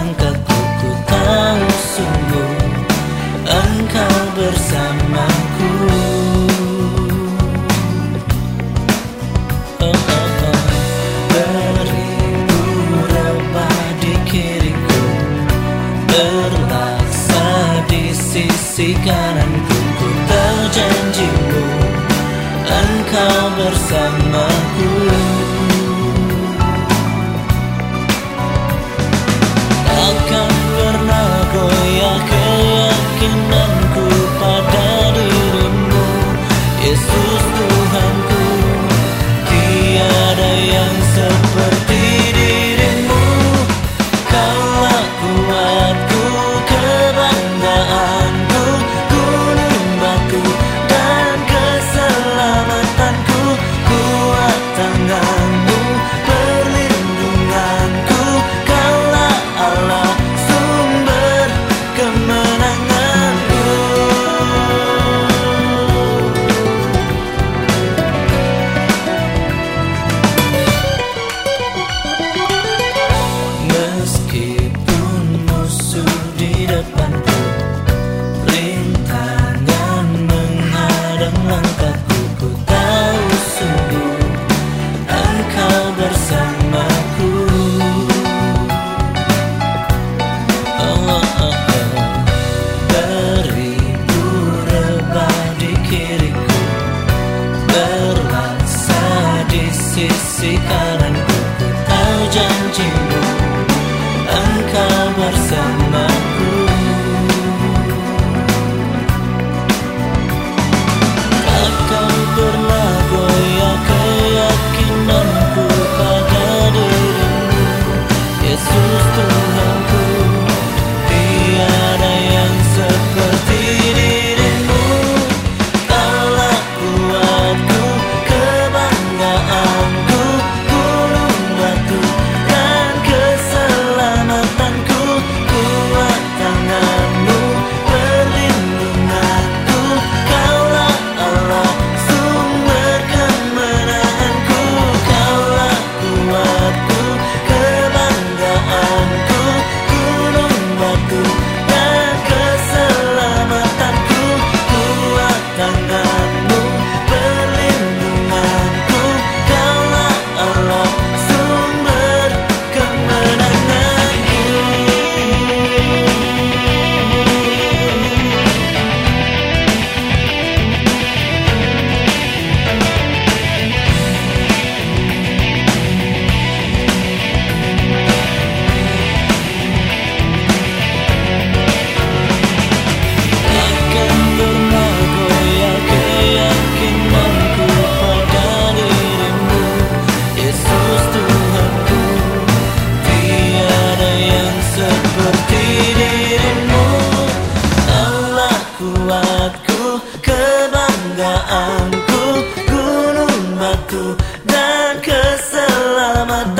langkahku ku tahu sungguh engkau bersamaku. Oh, oh, oh. Beribu rebah di kiriku terlaksa di sisi kananku. Ku tahu janjimu Engkau bersamaku. Yesus Tuhan Tuhanku Tiada yang seperti dirimu. Kaulah kuatku, kebanggaanku Gunung batu dan keselamatanku. Kuat tangan selamatku dan keselamatan